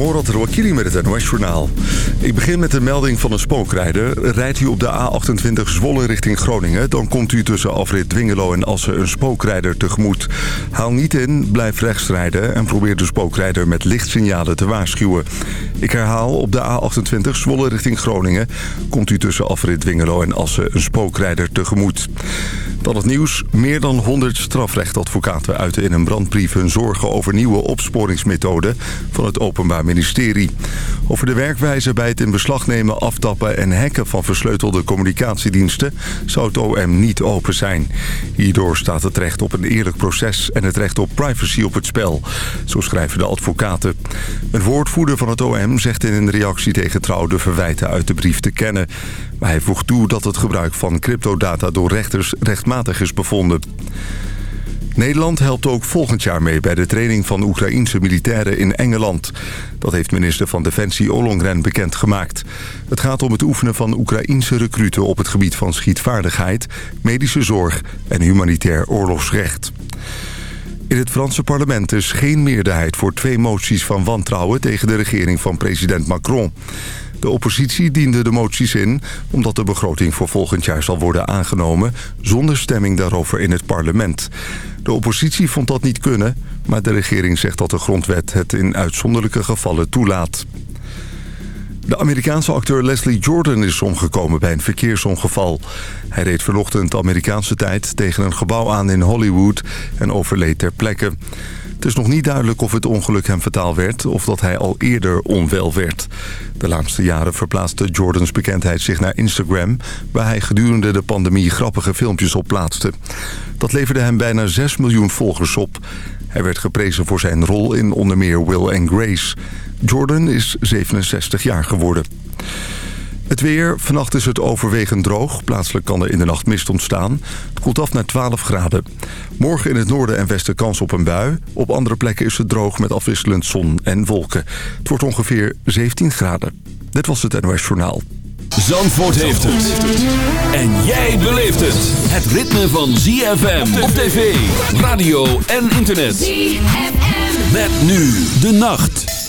Morad Rouakili met het NOS-journaal. Ik begin met de melding van een spookrijder. Rijdt u op de A28 Zwolle richting Groningen... dan komt u tussen afrit Dwingelo en Assen een spookrijder tegemoet. Haal niet in, blijf rechts rijden... en probeer de spookrijder met lichtsignalen te waarschuwen. Ik herhaal, op de A28 Zwolle richting Groningen... komt u tussen afrit Dwingelo en Assen een spookrijder tegemoet. Dan het nieuws. Meer dan 100 strafrechtadvocaten uiten in een brandbrief hun zorgen over nieuwe opsporingsmethoden van het Openbaar Ministerie. Over de werkwijze bij het in beslag nemen, aftappen en hacken van versleutelde communicatiediensten zou het OM niet open zijn. Hierdoor staat het recht op een eerlijk proces en het recht op privacy op het spel. Zo schrijven de advocaten. Een woordvoerder van het OM zegt in een reactie tegen Trouw de verwijten uit de brief te kennen. Maar hij voegt toe dat het gebruik van cryptodata door rechters rechtmatig is bevonden. Nederland helpt ook volgend jaar mee bij de training van Oekraïense militairen in Engeland. Dat heeft minister van Defensie Ollongren bekendgemaakt. Het gaat om het oefenen van Oekraïense recruten op het gebied van schietvaardigheid, medische zorg en humanitair oorlogsrecht. In het Franse parlement is geen meerderheid voor twee moties van wantrouwen tegen de regering van president Macron. De oppositie diende de moties in omdat de begroting voor volgend jaar zal worden aangenomen... zonder stemming daarover in het parlement. De oppositie vond dat niet kunnen, maar de regering zegt dat de grondwet het in uitzonderlijke gevallen toelaat. De Amerikaanse acteur Leslie Jordan is omgekomen bij een verkeersongeval. Hij reed vanochtend Amerikaanse tijd tegen een gebouw aan in Hollywood en overleed ter plekke. Het is nog niet duidelijk of het ongeluk hem fataal werd of dat hij al eerder onwel werd. De laatste jaren verplaatste Jordans bekendheid zich naar Instagram... waar hij gedurende de pandemie grappige filmpjes op plaatste. Dat leverde hem bijna 6 miljoen volgers op. Hij werd geprezen voor zijn rol in onder meer Will Grace. Jordan is 67 jaar geworden. Het weer. Vannacht is het overwegend droog. Plaatselijk kan er in de nacht mist ontstaan. Het koelt af naar 12 graden. Morgen in het noorden en westen kans op een bui. Op andere plekken is het droog met afwisselend zon en wolken. Het wordt ongeveer 17 graden. Dit was het NOS Journaal. Zandvoort heeft het. En jij beleeft het. Het ritme van ZFM op tv, radio en internet. ZFM. Met nu de nacht.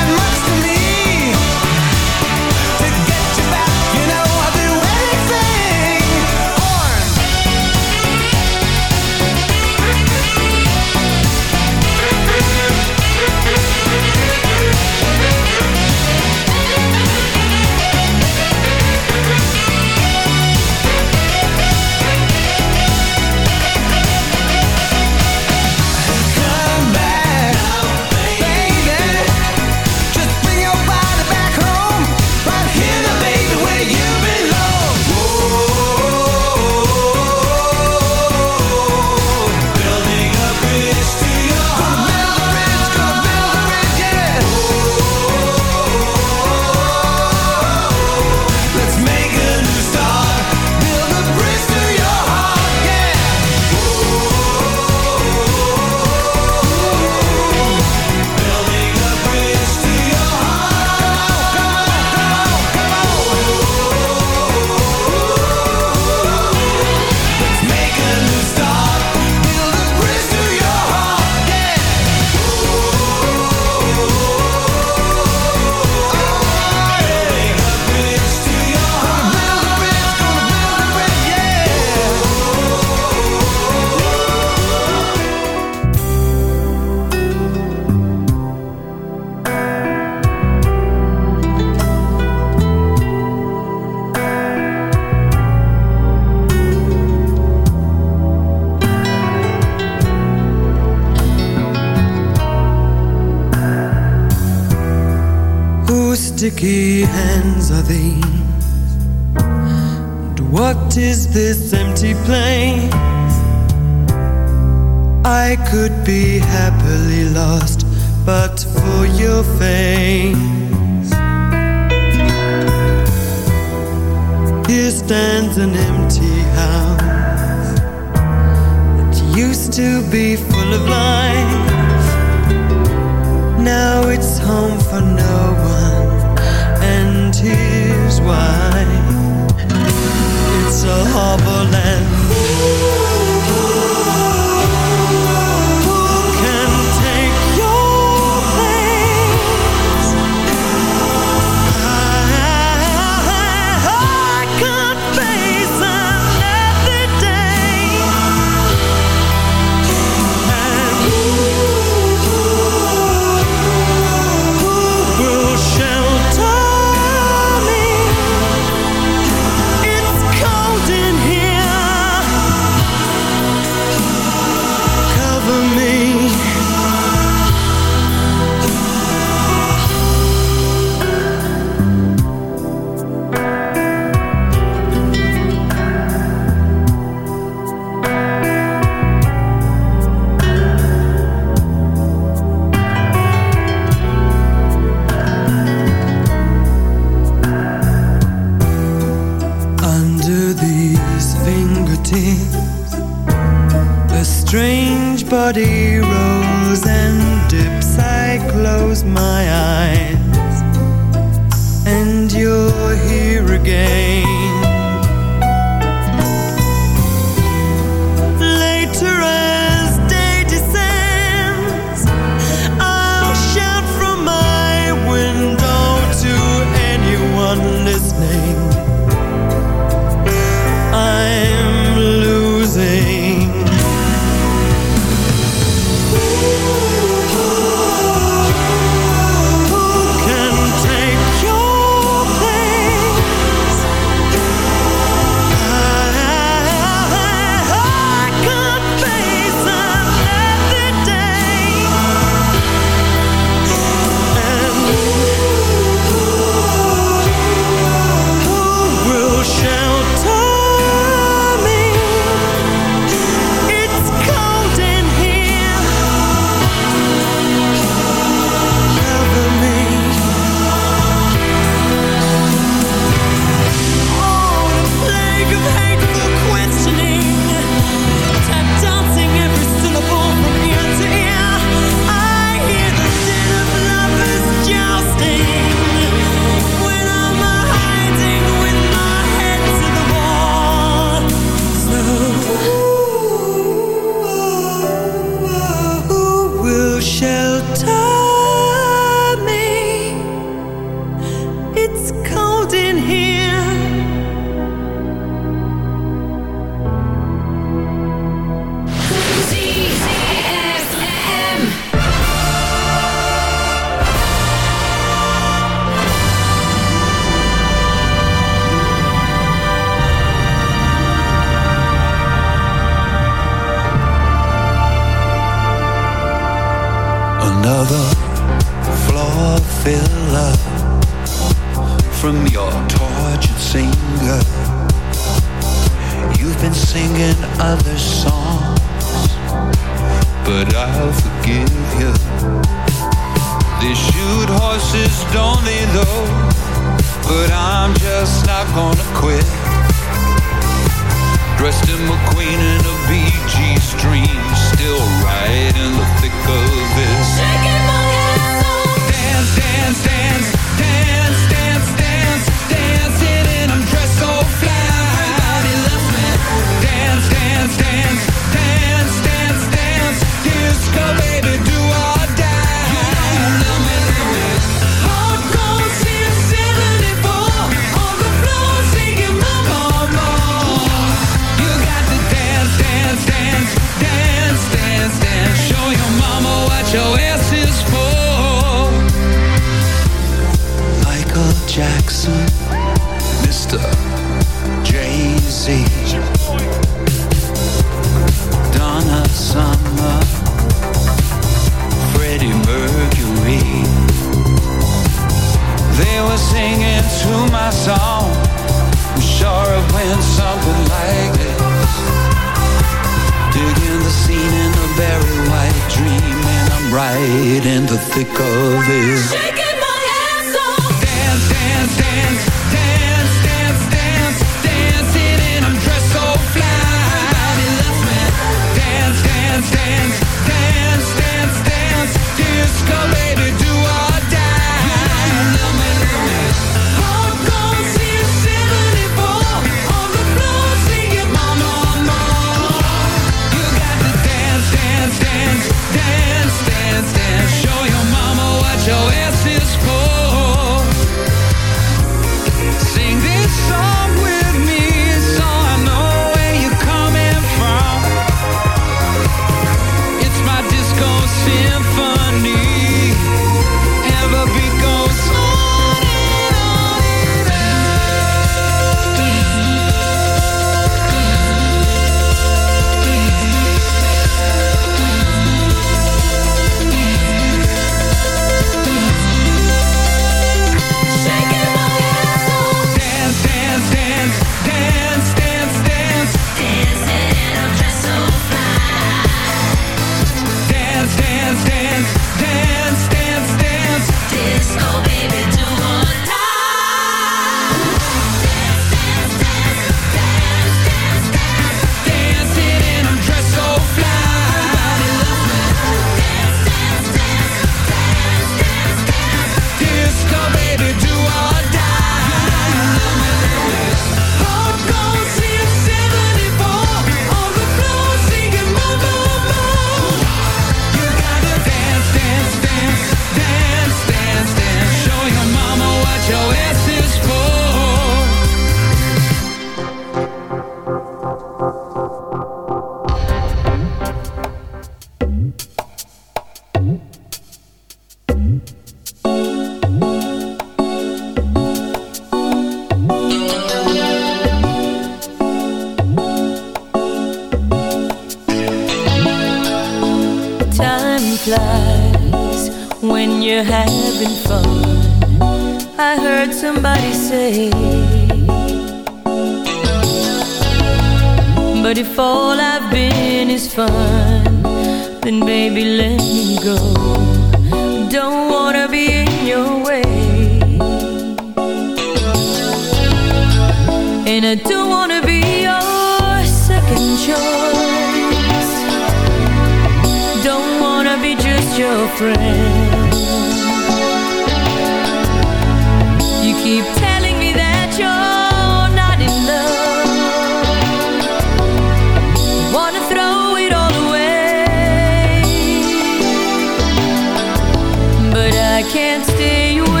can't stay away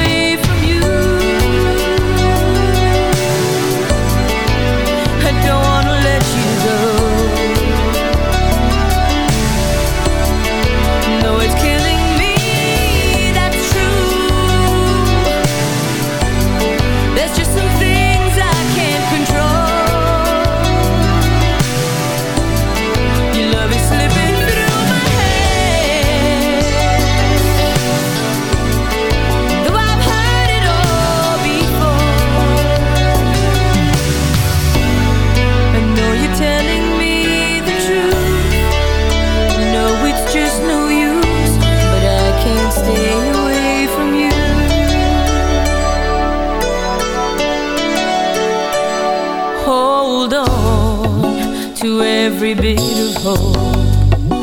every bit of hope.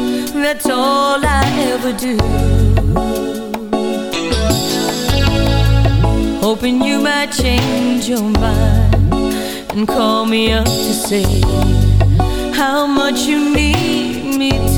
That's all I ever do. Hoping you might change your mind and call me up to say how much you need me to.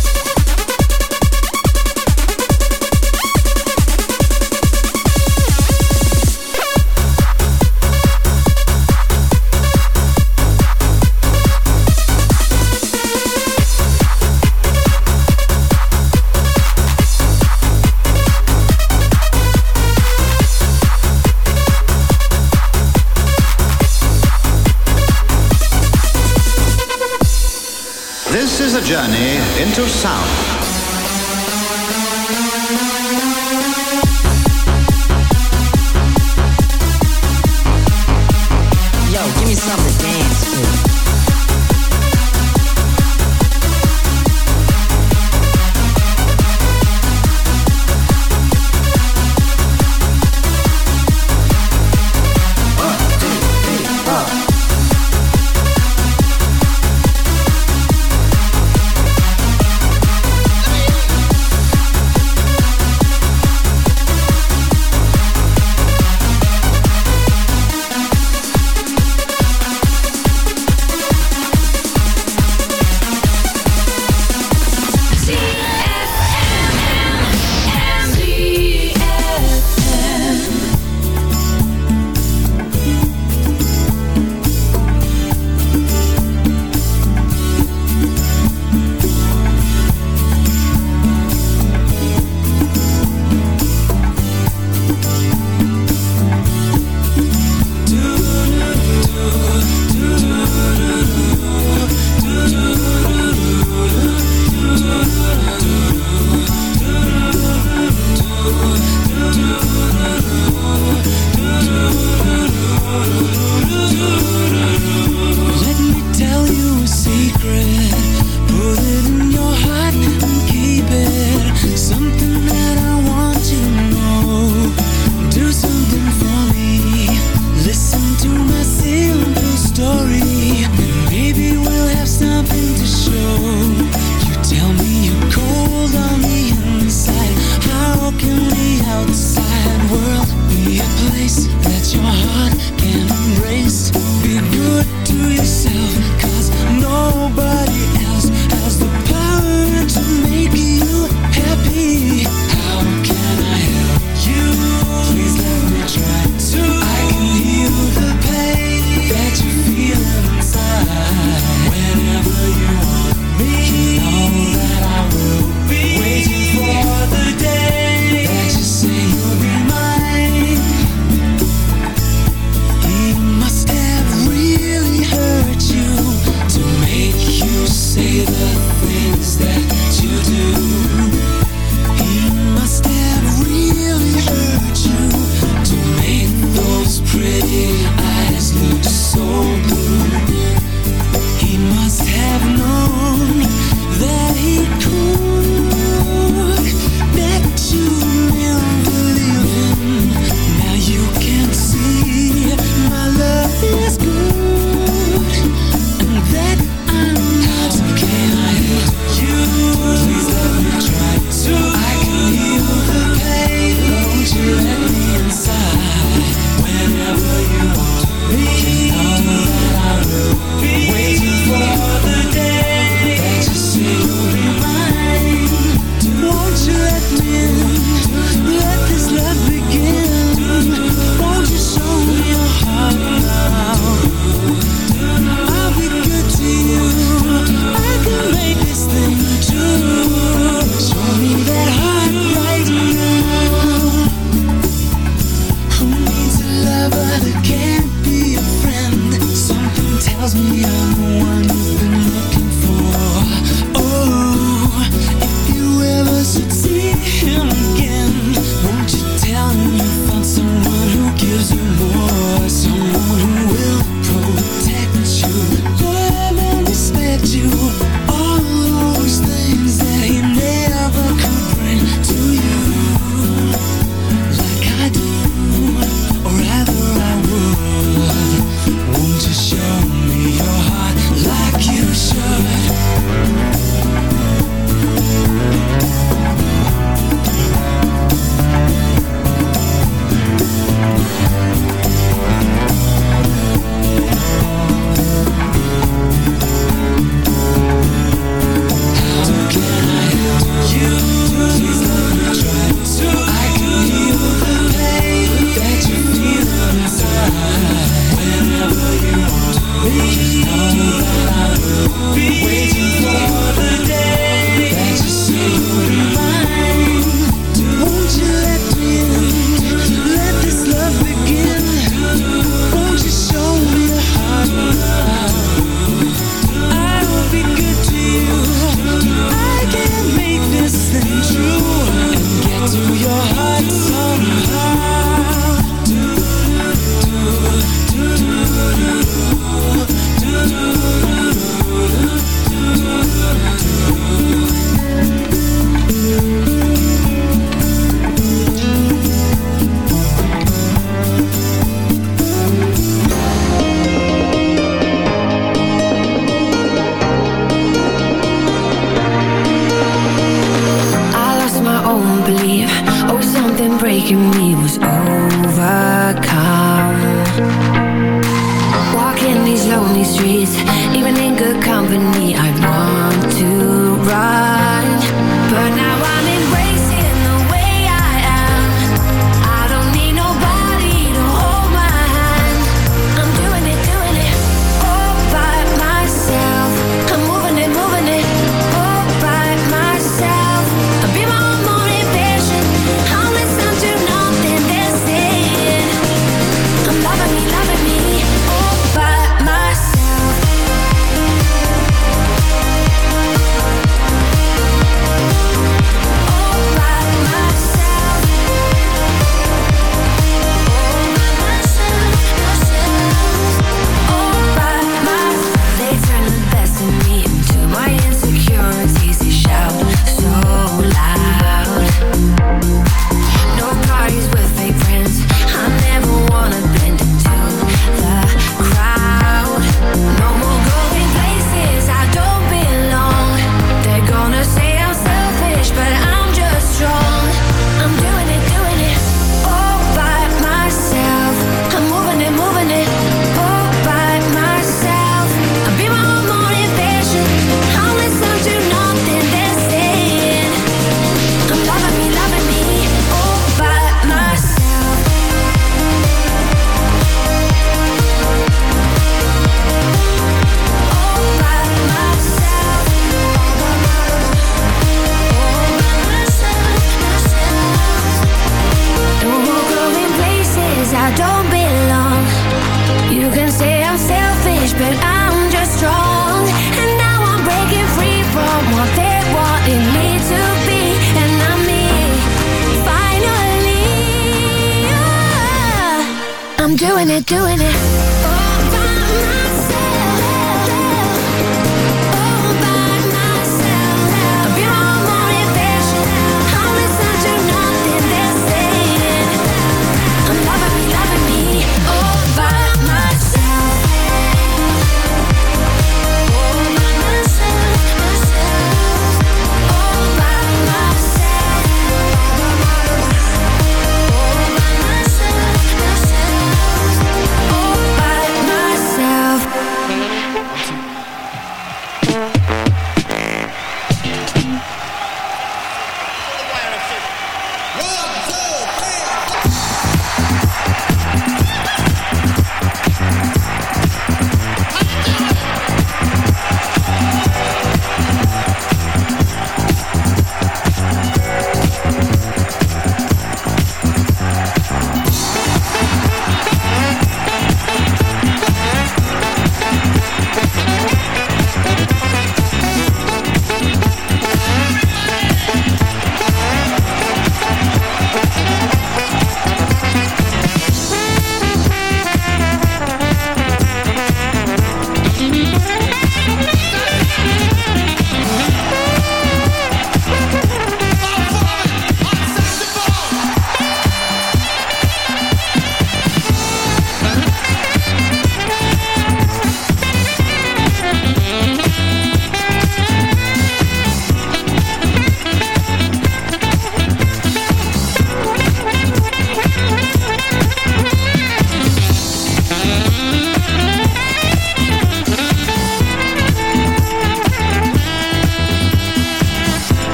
journey into sound.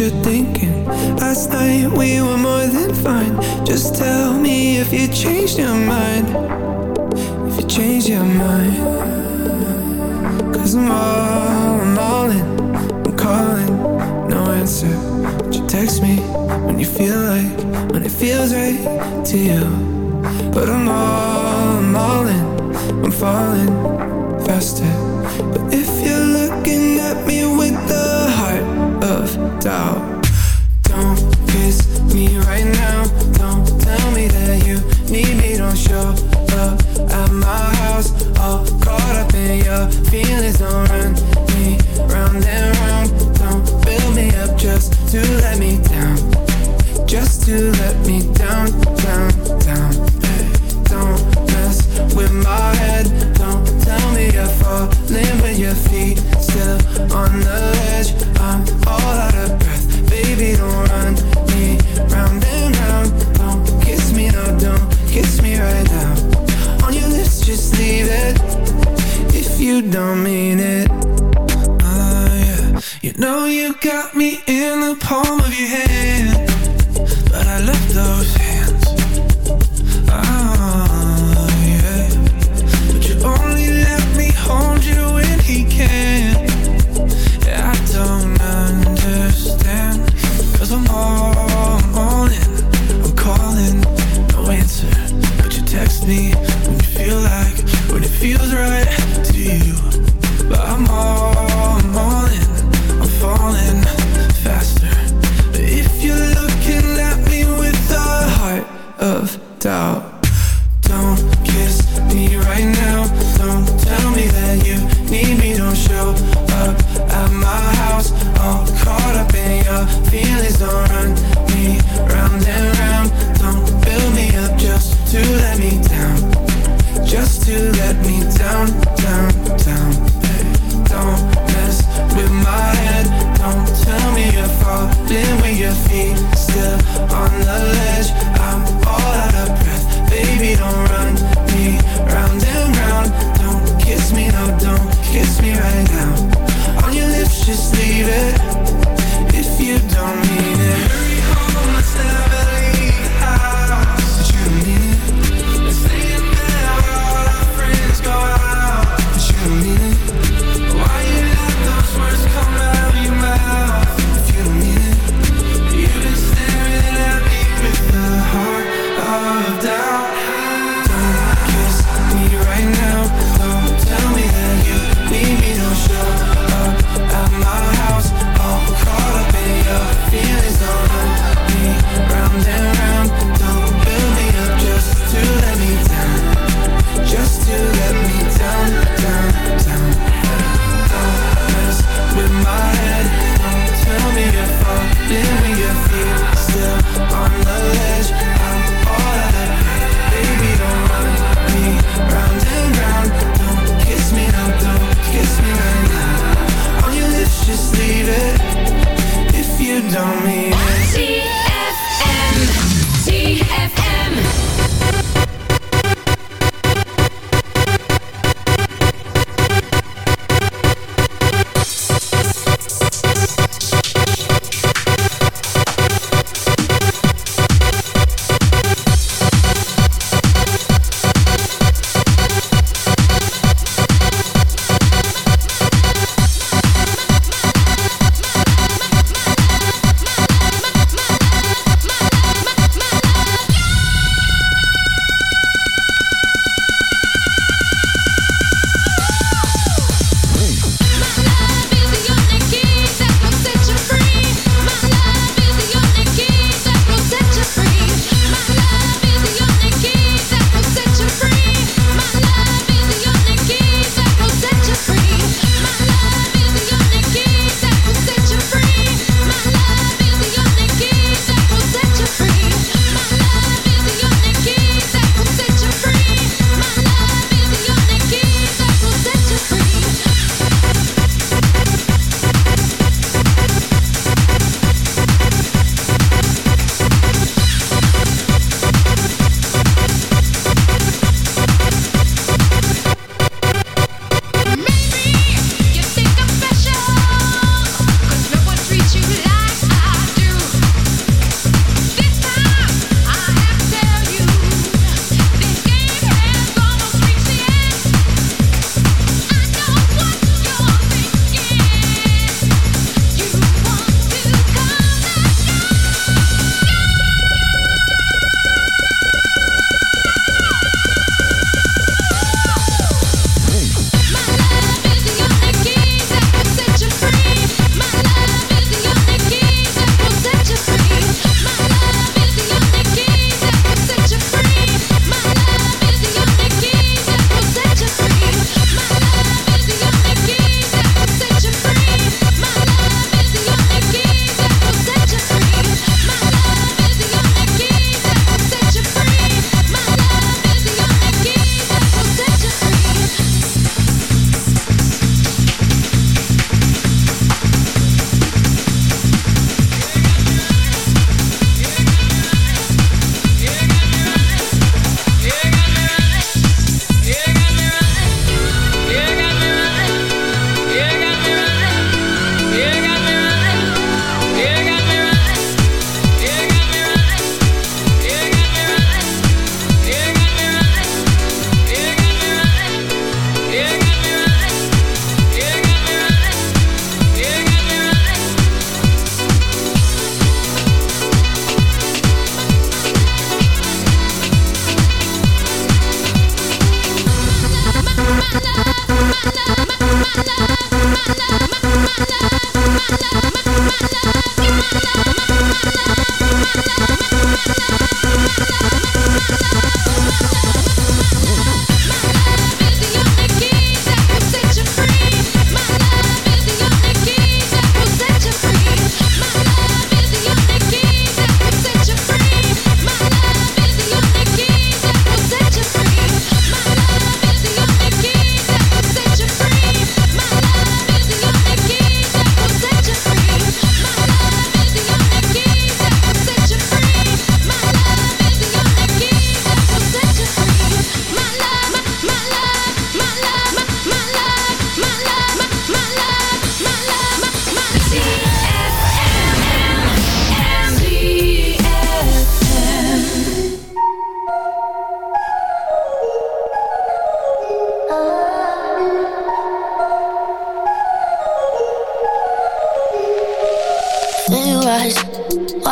you're thinking Last night we were more than fine Just tell me if you changed your mind If you changed your mind Cause I'm all, I'm all in I'm calling, no answer But you text me when you feel like When it feels right to you But I'm all, I'm all in I'm falling faster But if you're looking at me with doubt Don't kiss me right now Don't tell me that you need me Don't show up at my house All caught up in your feelings Don't run me round and round Don't fill me up just to let me down Just to let me down, down, down hey, Don't mess with my head Don't tell me you're falling with your feet still on the don't mean it ah, yeah. You know you got me in the palm of your hand on me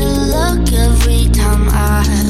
to look every time I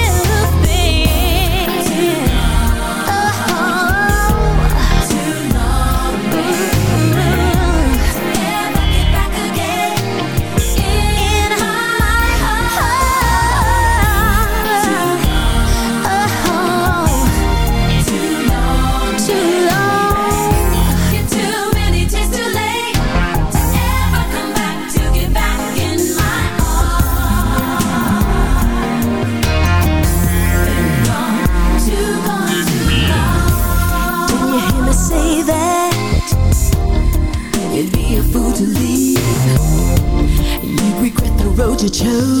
chose